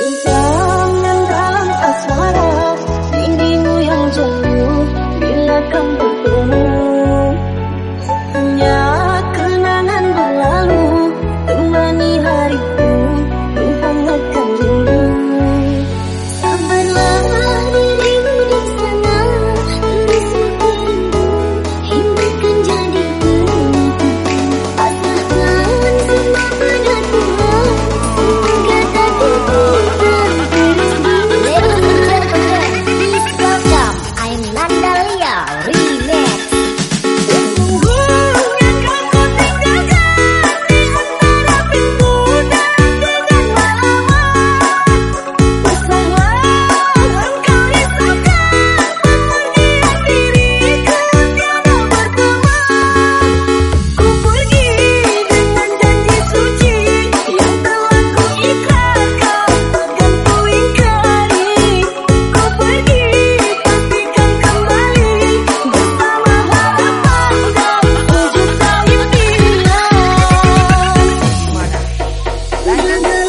You. 来来来。